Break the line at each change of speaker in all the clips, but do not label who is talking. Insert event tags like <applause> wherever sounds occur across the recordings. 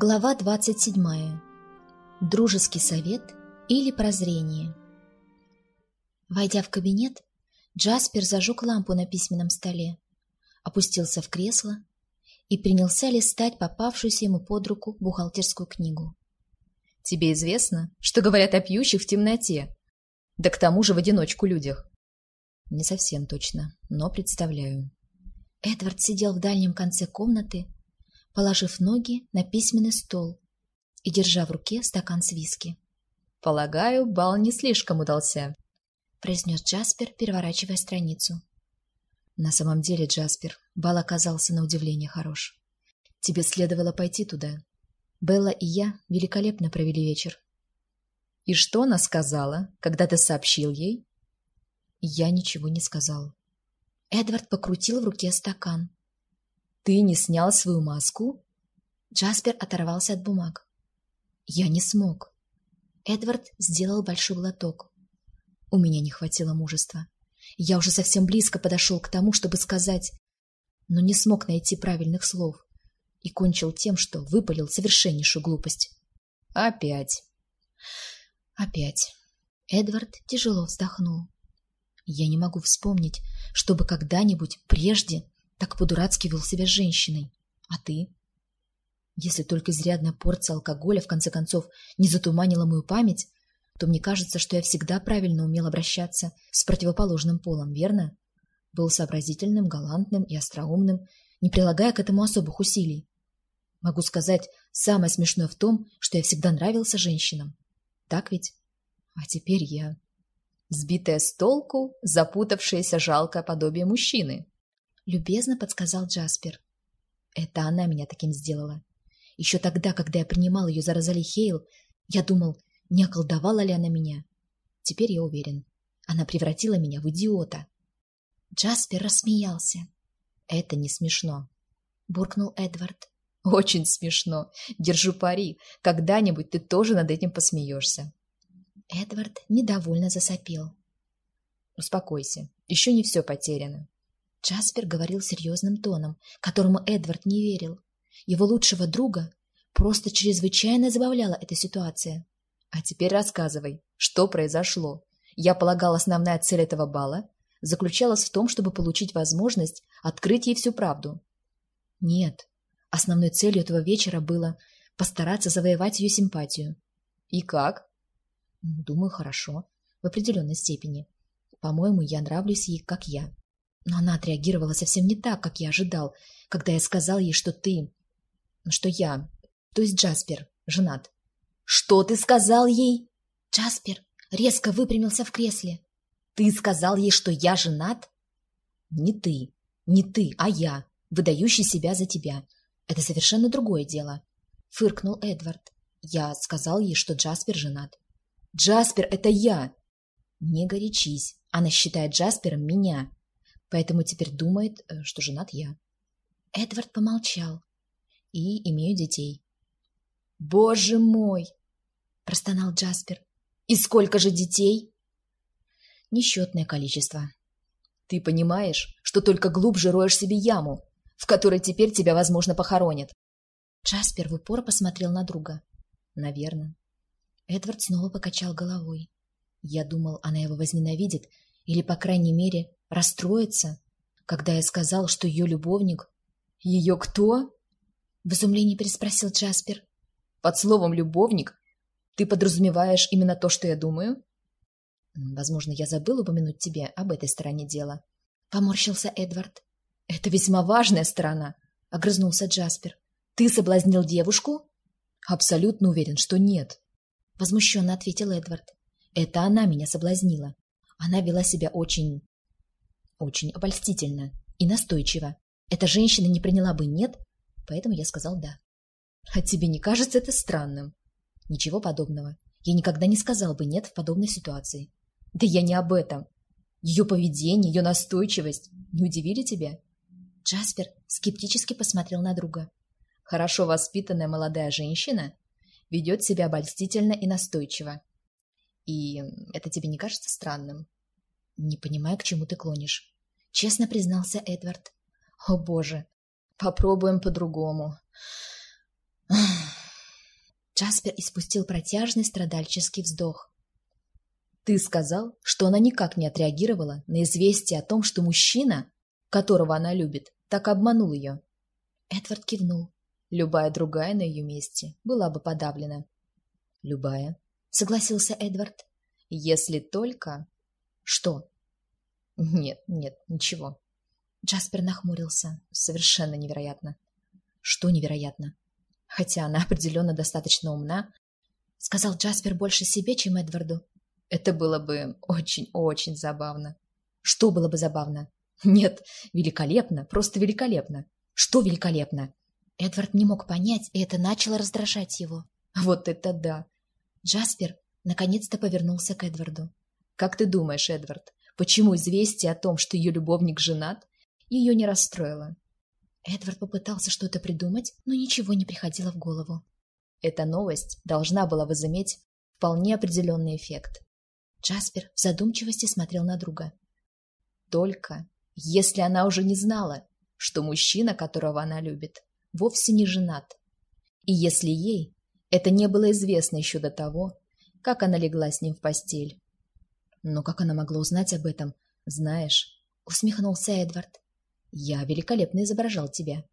Глава 27. Дружеский совет или прозрение. Войдя в кабинет, Джаспер зажег лампу на письменном столе, опустился в кресло и принялся листать попавшуюся ему под руку бухгалтерскую книгу.
«Тебе известно, что говорят о пьющих в темноте, да к тому же в одиночку людях?» «Не совсем точно, но представляю».
Эдвард сидел в дальнем конце комнаты, положив ноги на письменный стол и держа в руке стакан с виски.
«Полагаю, бал не слишком удался», —
произнес Джаспер, переворачивая страницу.
«На самом деле, Джаспер, бал оказался на удивление хорош. Тебе следовало пойти туда. Белла и я великолепно провели вечер». «И что она сказала, когда ты сообщил ей?» Я ничего не сказал.
Эдвард покрутил в руке стакан.
«Ты не снял свою маску?»
Джаспер оторвался от бумаг. «Я не смог». Эдвард сделал большой глоток. У меня не хватило мужества. Я уже совсем близко подошел к тому, чтобы сказать, но не смог найти правильных слов и кончил тем, что выпалил совершеннейшую глупость.
«Опять».
«Опять». Эдвард тяжело вздохнул. Я не могу вспомнить, чтобы когда-нибудь прежде так по-дурацки вел себя с женщиной. А ты? Если только изрядная порция алкоголя, в конце концов, не затуманила мою память, то мне кажется, что я всегда правильно умел обращаться с противоположным полом, верно? Был сообразительным, галантным и остроумным, не прилагая к этому особых усилий. Могу сказать, самое смешное в том, что я всегда нравился женщинам. Так ведь? А теперь я...
Сбитая с толку, запутавшееся жалкое подобие мужчины,
любезно подсказал Джаспер. Это она меня таким сделала. Еще тогда, когда я принимал ее за Розали Хейл, я думал, не околдовала ли она меня. Теперь я уверен, она превратила меня в идиота. Джаспер рассмеялся.
«Это не смешно», —
буркнул Эдвард.
«Очень смешно. Держу пари. Когда-нибудь ты тоже над этим посмеешься».
Эдвард недовольно засопел.
«Успокойся. Еще не все потеряно.
Джаспер говорил серьезным тоном, которому Эдвард не верил. Его лучшего друга просто чрезвычайно забавляла эта ситуация.
«А теперь рассказывай, что произошло? Я полагал, основная цель этого бала заключалась в том, чтобы получить возможность открыть ей всю правду».
«Нет, основной целью этого вечера было постараться завоевать ее симпатию».
«И как?»
«Думаю, хорошо, в определенной степени. По-моему, я нравлюсь ей, как я. Но она отреагировала совсем не так, как я ожидал, когда я сказал ей, что ты... что я, то есть Джаспер, женат.
«Что ты сказал ей?»
Джаспер резко выпрямился в кресле.
«Ты сказал ей, что я женат?»
«Не ты, не ты, а я, выдающий себя за тебя. Это совершенно другое дело», — фыркнул Эдвард. Я сказал ей, что Джаспер женат.
«Джаспер — это я!»
«Не горячись. Она считает Джаспером меня поэтому теперь думает, э, что женат я. Эдвард помолчал. И имею детей.
«Боже мой!»
– простонал Джаспер.
«И сколько же детей?»
«Несчетное количество».
«Ты понимаешь, что только глубже роешь себе яму, в которой теперь тебя, возможно, похоронят?»
Джаспер в упор посмотрел на друга.
«Наверное».
Эдвард снова покачал головой. Я думал, она его возненавидит, или, по крайней мере, расстроится, когда я сказал, что ее любовник...
Ее кто?
В изумлении переспросил Джаспер.
Под словом «любовник» ты подразумеваешь именно то, что я думаю?
Возможно, я забыл упомянуть тебе об этой стороне дела. Поморщился Эдвард.
Это весьма важная сторона, огрызнулся Джаспер. Ты соблазнил девушку? Абсолютно уверен, что нет.
Возмущенно ответил Эдвард. Это она меня соблазнила. Она вела себя очень очень обольстительно и настойчиво. Эта женщина не приняла бы «нет», поэтому я сказал «да».
А тебе не кажется это странным?
Ничего подобного. Я никогда не сказал бы «нет» в подобной ситуации.
Да я не об этом. Ее поведение, ее настойчивость не удивили тебя?
Джаспер скептически посмотрел на друга.
Хорошо воспитанная молодая женщина ведет себя обольстительно и настойчиво. И это тебе не кажется странным?
«Не понимаю, к чему ты клонишь», — честно признался Эдвард.
«О, боже! Попробуем по-другому».
Джаспер испустил протяжный страдальческий вздох.
«Ты сказал, что она никак не отреагировала на известие о том, что мужчина, которого она любит, так обманул ее».
Эдвард кивнул.
Любая другая на ее месте была бы подавлена. «Любая», — согласился Эдвард. «Если только...» «Что?» «Нет, нет, ничего».
Джаспер нахмурился.
«Совершенно невероятно».
«Что невероятно?»
хотя она <laughs> определенно достаточно умна,
сказал Джаспер больше себе, чем Эдварду.
Это было бы очень-очень забавно.
Что было бы забавно?
Нет, великолепно, просто великолепно.
Что великолепно? Эдвард не мог понять, и это начало раздражать его.
Вот это да!
Джаспер наконец-то повернулся к Эдварду.
Как ты думаешь, Эдвард, почему известие о том, что ее любовник женат, ее не расстроило?
Эдвард попытался что-то придумать, но ничего не приходило в голову.
Эта новость должна была возыметь вполне определенный эффект.
Джаспер в задумчивости смотрел на друга.
Только если она уже не знала, что мужчина, которого она любит, вовсе не женат. И если ей это не было известно еще до того, как она легла с ним в постель.
Но как она могла узнать об этом? Знаешь, усмехнулся Эдвард.
Я великолепно изображал тебя.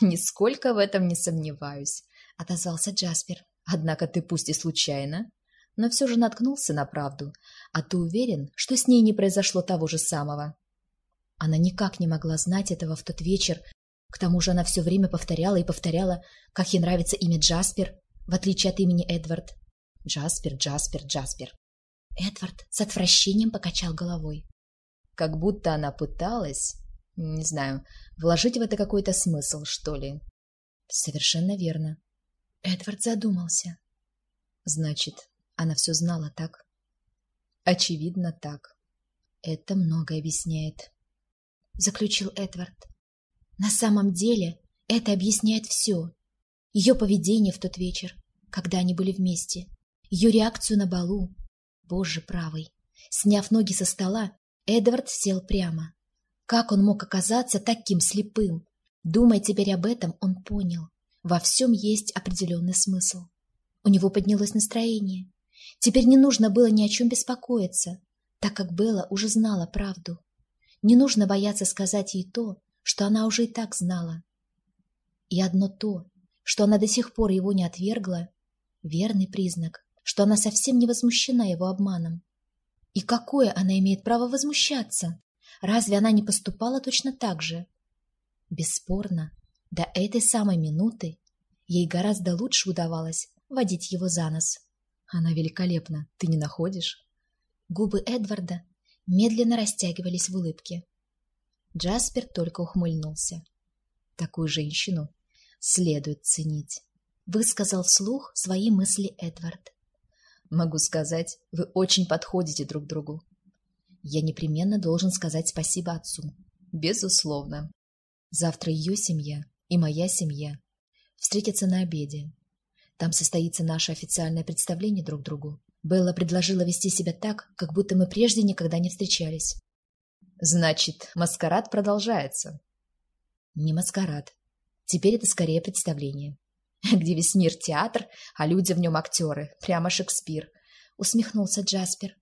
Нисколько в этом не сомневаюсь,
отозвался Джаспер.
Однако ты пусть и случайно, но все же наткнулся на правду, а ты уверен, что с ней не произошло того же самого?
Она никак не могла знать этого в тот вечер. К тому же она все время повторяла и повторяла, как ей нравится имя Джаспер, в отличие от имени Эдвард.
Джаспер, Джаспер, Джаспер.
Эдвард с отвращением покачал головой.
Как будто она пыталась не знаю, вложить в это какой-то смысл, что ли.
Совершенно верно. Эдвард задумался.
Значит, она все знала, так? Очевидно, так.
Это многое объясняет. Заключил Эдвард. На самом деле, это объясняет все. Ее поведение в тот вечер, когда они были вместе. Ее реакцию на балу. Боже правый. Сняв ноги со стола, Эдвард сел прямо. Как он мог оказаться таким слепым? Думая теперь об этом, он понял. Во всем есть определенный смысл. У него поднялось настроение. Теперь не нужно было ни о чем беспокоиться, так как Белла уже знала правду. Не нужно бояться сказать ей то, что она уже и так знала. И одно то, что она до сих пор его не отвергла, верный признак, что она совсем не возмущена его обманом. И какое она имеет право возмущаться? Разве она не поступала точно так же? Бесспорно, до этой самой минуты ей гораздо лучше удавалось водить его за нос.
Она великолепна, ты не находишь?
Губы Эдварда медленно растягивались в улыбке. Джаспер только ухмыльнулся.
Такую женщину следует ценить,
высказал вслух свои мысли Эдвард.
Могу сказать, вы очень подходите друг другу. Я непременно должен сказать спасибо отцу. Безусловно. Завтра ее семья и моя семья встретятся на обеде. Там состоится наше официальное представление друг другу. Белла предложила вести себя так, как будто мы прежде никогда не встречались. Значит, маскарад продолжается. Не маскарад. Теперь это скорее представление. <laughs> Где весь мир театр, а люди в нем актеры. Прямо Шекспир. Усмехнулся Джаспер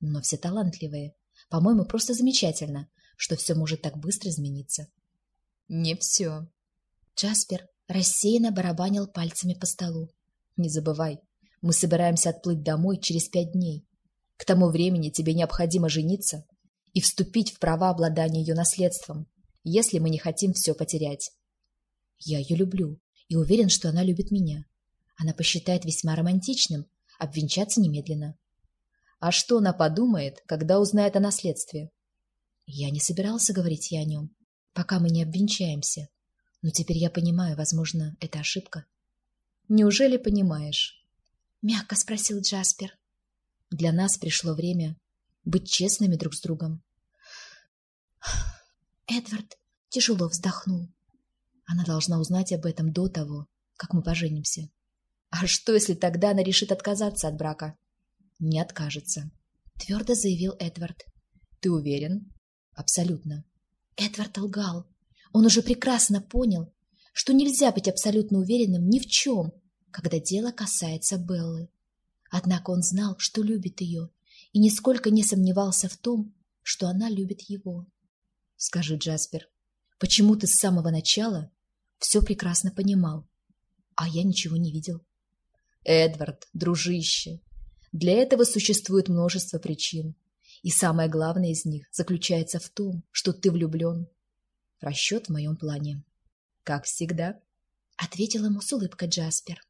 но все талантливые. По-моему, просто замечательно, что все может так быстро измениться. Не все. Джаспер рассеянно барабанил пальцами по столу. Не забывай, мы собираемся отплыть домой через пять дней. К тому времени тебе необходимо жениться и вступить в права обладания ее наследством, если мы не хотим все потерять. Я ее люблю и уверен, что она любит меня. Она посчитает весьма романтичным обвенчаться немедленно. А что она подумает, когда узнает о наследстве? Я не собирался говорить ей о нем, пока мы не обвенчаемся. Но теперь я понимаю, возможно, это ошибка. Неужели понимаешь? Мягко спросил Джаспер. Для нас пришло время быть честными друг с другом. Эдвард тяжело вздохнул. Она должна узнать об этом до того, как мы поженимся. А что, если тогда она решит отказаться от брака? не откажется, твердо заявил Эдвард. Ты уверен? Абсолютно. Эдвард лгал. Он уже прекрасно понял, что нельзя быть абсолютно уверенным ни в чем,
когда дело касается Беллы. Однако он знал, что любит ее, и нисколько не сомневался в том, что она любит его.
Скажи, Джаспер, почему ты с самого начала все прекрасно понимал, а я ничего не видел? Эдвард, дружище, для этого существует множество причин, и самое главное из них заключается в том, что ты влюблен. Расчет в моем плане. Как всегда.
Ответил ему с улыбкой Джаспер.